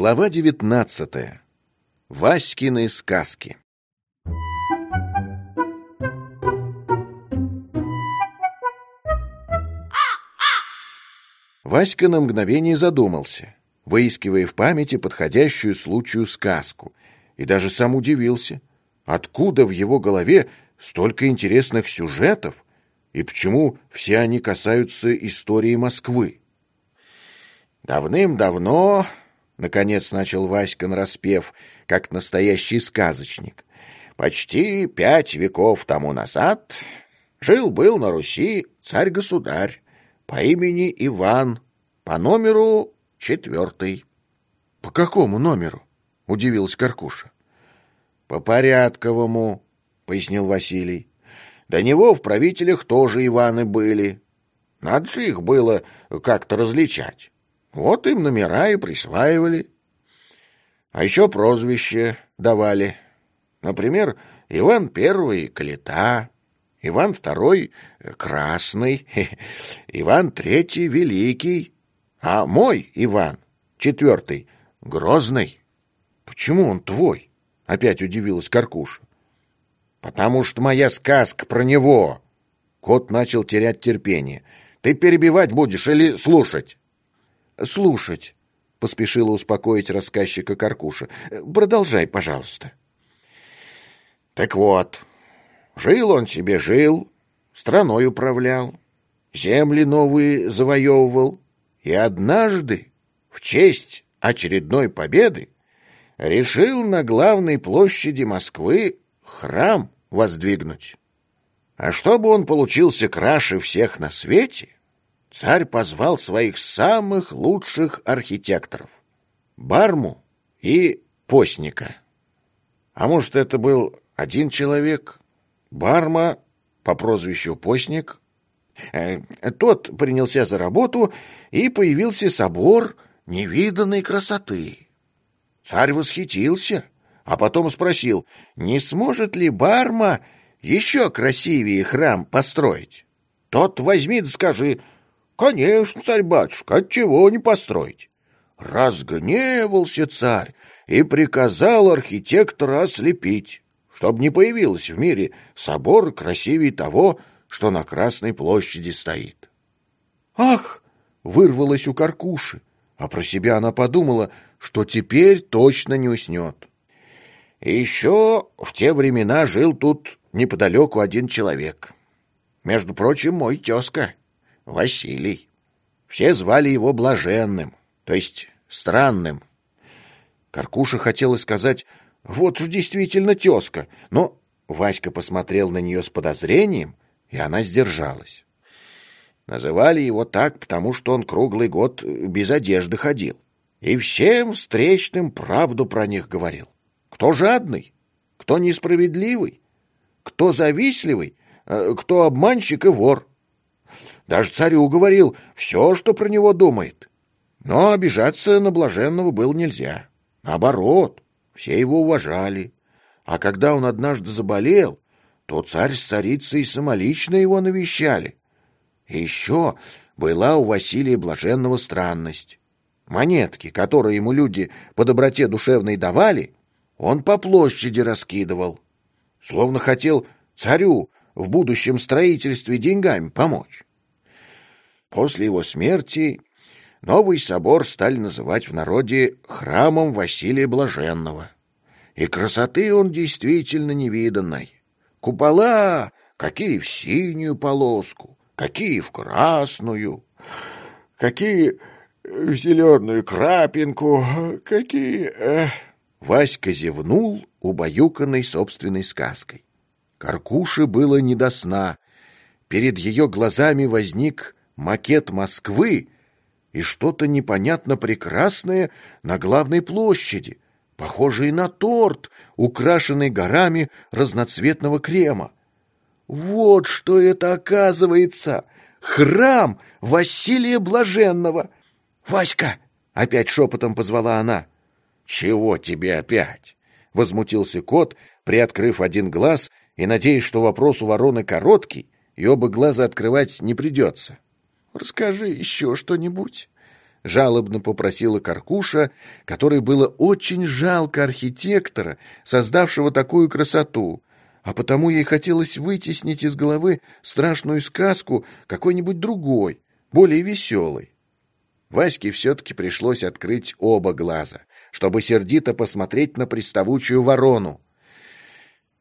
Глава девятнадцатая. Васькины сказки. Васька на мгновение задумался, выискивая в памяти подходящую случаю сказку, и даже сам удивился, откуда в его голове столько интересных сюжетов и почему все они касаются истории Москвы. Давным-давно, наконец начал Васька нараспев, как настоящий сказочник, почти пять веков тому назад жил-был на Руси царь-государь по имени Иван, по номеру четвертый. — По какому номеру? — удивилась Каркуша. — По порядковому, — пояснил Василий. До него в правителях тоже Иваны были. Надо же их было как-то различать. Вот им номера и присваивали. А еще прозвище давали. Например, Иван Первый — Калита, Иван Второй — Красный, Иван Третий — Великий, а мой Иван, четвертый, — Грозный. Почему он твой? — опять удивилась Каркуша. «Потому что моя сказка про него!» Кот начал терять терпение. «Ты перебивать будешь или слушать?» «Слушать», — поспешила успокоить рассказчика Каркуша. «Продолжай, пожалуйста». «Так вот, жил он себе, жил, страной управлял, земли новые завоевывал, и однажды, в честь очередной победы, решил на главной площади Москвы храм воздвигнуть. А чтобы он получился краше всех на свете, царь позвал своих самых лучших архитекторов — Барму и Постника. А может, это был один человек? Барма по прозвищу Постник? Э, тот принялся за работу, и появился собор невиданной красоты. Царь восхитился — а потом спросил, не сможет ли Барма еще красивее храм построить. Тот возьми да скажи, конечно, царь-батюшка, отчего не построить? Разгневался царь и приказал архитектора ослепить, чтобы не появилось в мире собор красивее того, что на Красной площади стоит. «Ах!» — вырвалось у Каркуши, а про себя она подумала, что теперь точно не уснет. Еще в те времена жил тут неподалеку один человек. Между прочим, мой тезка, Василий. Все звали его Блаженным, то есть Странным. Каркуша хотела сказать «Вот же действительно тезка», но Васька посмотрел на нее с подозрением, и она сдержалась. Называли его так, потому что он круглый год без одежды ходил и всем встречным правду про них говорил. Кто жадный, кто несправедливый, кто завистливый, э, кто обманщик и вор. Даже царю говорил все, что про него думает. Но обижаться на блаженного было нельзя. Наоборот, все его уважали. А когда он однажды заболел, то царь с царицей самолично его навещали. И еще была у Василия Блаженного странность. Монетки, которые ему люди по доброте душевной давали, он по площади раскидывал, словно хотел царю в будущем строительстве деньгами помочь. После его смерти новый собор стали называть в народе храмом Василия Блаженного. И красоты он действительно невиданной. Купола какие в синюю полоску, какие в красную, какие в зеленую крапинку, какие... Эх. Васька зевнул, убаюканный собственной сказкой. Каркуше было не до сна. Перед ее глазами возник макет Москвы и что-то непонятно прекрасное на главной площади, похожее на торт, украшенный горами разноцветного крема. Вот что это оказывается! Храм Василия Блаженного! «Васька!» — опять шепотом позвала она. «Чего тебе опять?» — возмутился кот, приоткрыв один глаз и надеясь, что вопрос у вороны короткий, и оба глаза открывать не придется. «Расскажи еще что-нибудь», —— жалобно попросила Каркуша, которой было очень жалко архитектора, создавшего такую красоту, а потому ей хотелось вытеснить из головы страшную сказку какой-нибудь другой, более веселой. Ваське все-таки пришлось открыть оба глаза, чтобы сердито посмотреть на приставучую ворону.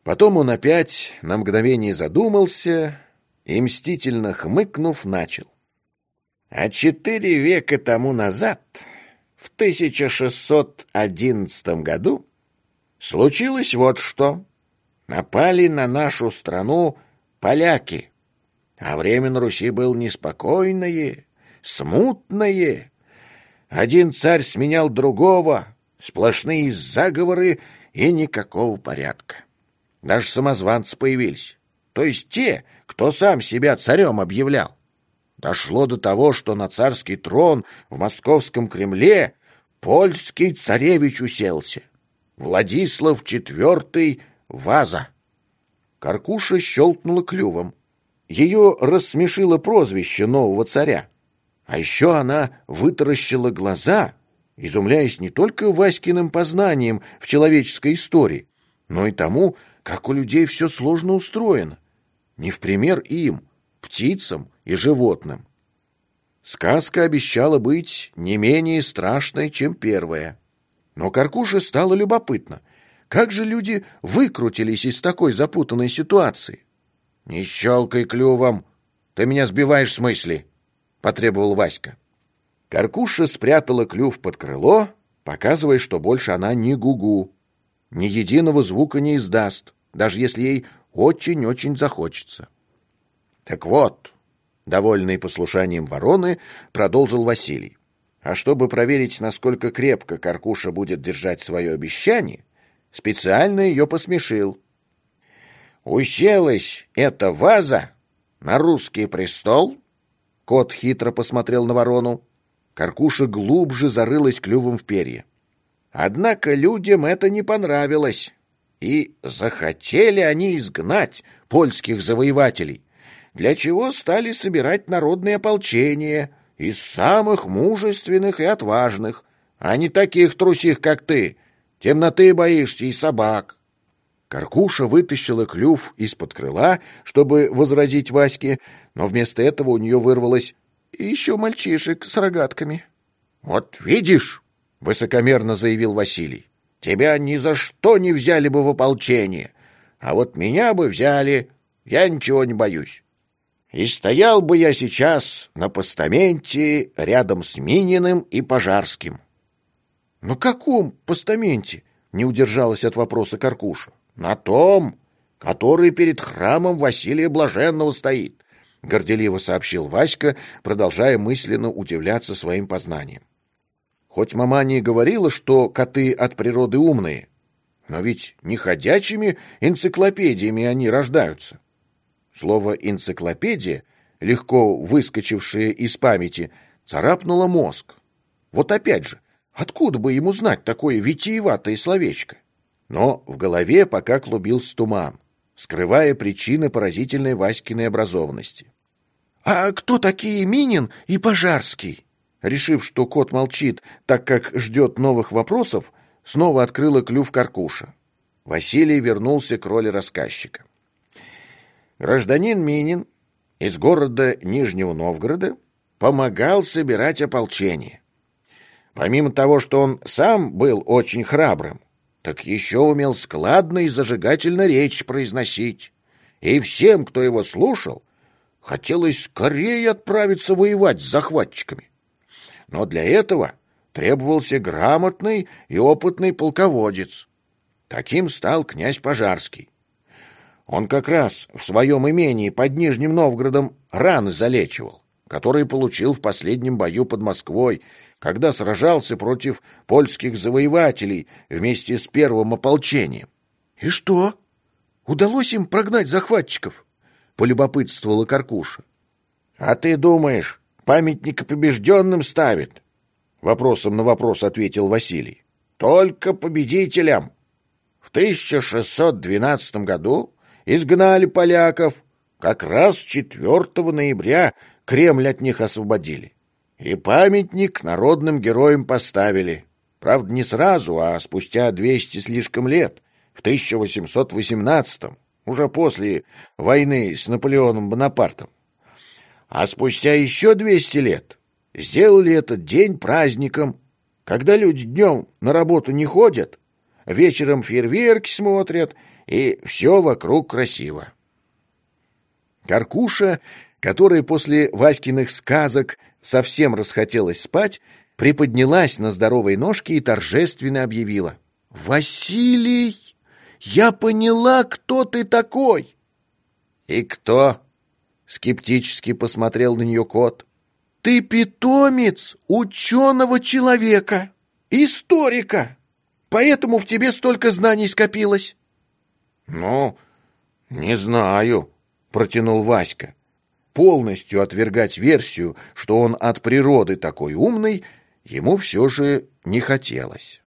Потом он опять на мгновение задумался и, мстительно хмыкнув, начал. А четыре века тому назад, в 1611 году, случилось вот что. Напали на нашу страну поляки, а время на Руси было неспокойное, смутное. Один царь сменял другого, сплошные заговоры и никакого порядка. Даже самозванцы появились, то есть те, кто сам себя царем объявлял. Дошло до того, что на царский трон в московском Кремле польский царевич уселся. Владислав IV Ваза. Каркуша щелкнула клювом. Ее рассмешило прозвище нового царя. А еще она вытаращила глаза, изумляясь не только Васькиным познанием в человеческой истории, но и тому, как у людей все сложно устроено. Не в пример им, птицам и животным. Сказка обещала быть не менее страшной, чем первая. Но Каркуше стало любопытно, как же люди выкрутились из такой запутанной ситуации. «Не щелкай клювом, ты меня сбиваешь с мысли», — потребовал Васька. Каркуша спрятала клюв под крыло, показывая, что больше она не гугу, ни единого звука не издаст, даже если ей очень-очень захочется. Так вот, довольный послушанием вороны, продолжил Василий. А чтобы проверить, насколько крепко Каркуша будет держать свое обещание, специально ее посмешил. «Уселась эта ваза на русский престол?» Кот хитро посмотрел на ворону. Каркуша глубже зарылась клювом в перья. Однако людям это не понравилось, и захотели они изгнать польских завоевателей, для чего стали собирать народные ополчения из самых мужественных и отважных, а не таких трусих, как ты. Темноты боишься и собак. Каркуша вытащила клюв из-под крыла, чтобы возразить Ваське, но вместо этого у нее вырвалось «еще мальчишек с рогатками». «Вот видишь», — высокомерно заявил Василий, «тебя ни за что не взяли бы в ополчение, а вот меня бы взяли, я ничего не боюсь. И стоял бы я сейчас на постаменте рядом с Мининым и Пожарским». «На каком постаменте?» — не удержалась от вопроса Каркуша на том, который перед храмом Василия Блаженного стоит, — горделиво сообщил Васька, продолжая мысленно удивляться своим познанием. Хоть мама не говорила, что коты от природы умные, но ведь не ходячими энциклопедиями они рождаются. Слово «энциклопедия», легко выскочившее из памяти, царапнуло мозг. Вот опять же, откуда бы ему знать такое витиеватое словечко? Но в голове пока клубился туман, скрывая причины поразительной Васькиной образованности. «А кто такие Минин и Пожарский?» Решив, что кот молчит, так как ждет новых вопросов, снова открыла клюв Каркуша. Василий вернулся к роли рассказчика. Гражданин Минин из города Нижнего Новгорода помогал собирать ополчение. Помимо того, что он сам был очень храбрым, так еще умел складно и зажигательно речь произносить. И всем, кто его слушал, хотелось скорее отправиться воевать с захватчиками. Но для этого требовался грамотный и опытный полководец. Таким стал князь Пожарский. Он как раз в своем имении под Нижним Новгородом раны залечивал, которые получил в последнем бою под Москвой когда сражался против польских завоевателей вместе с первым ополчением. — И что? Удалось им прогнать захватчиков? — полюбопытствовала Каркуша. — А ты думаешь, памятник побежденным ставит? — вопросом на вопрос ответил Василий. — Только победителям. В 1612 году изгнали поляков, как раз 4 ноября Кремль от них освободили. И памятник народным героям поставили. Правда, не сразу, а спустя двести слишком лет, в 1818-м, уже после войны с Наполеоном Бонапартом. А спустя еще двести лет сделали этот день праздником, когда люди днем на работу не ходят, вечером фейерверки смотрят, и все вокруг красиво. Каркуша, которой после Васькиных сказок совсем расхотелось спать, приподнялась на здоровой ножке и торжественно объявила. «Василий, я поняла, кто ты такой!» «И кто?» — скептически посмотрел на нее кот. «Ты питомец ученого человека, историка, поэтому в тебе столько знаний скопилось». «Ну, не знаю», — протянул Васька. Полностью отвергать версию, что он от природы такой умный, ему все же не хотелось.